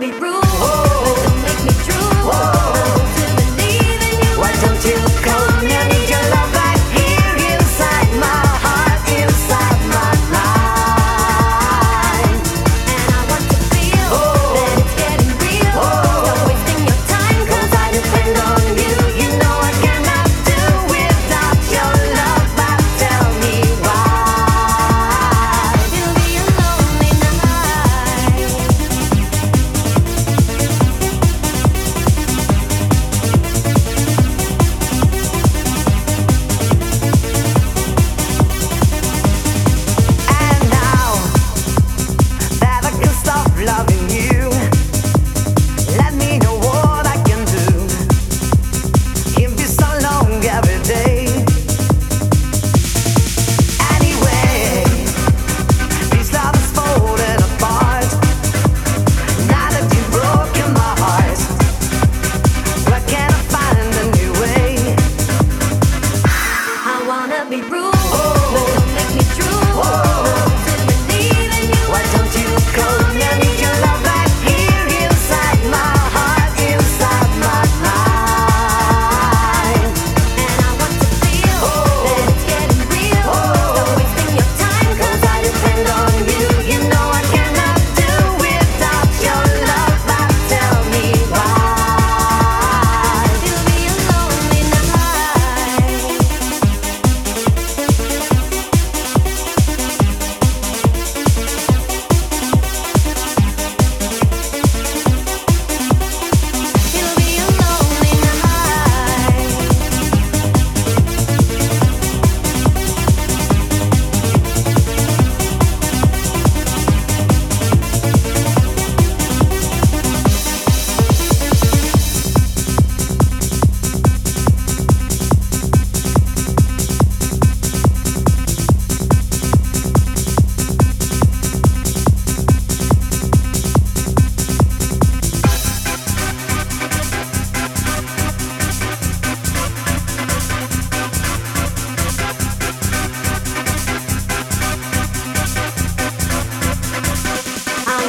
me. love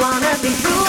wanna be free.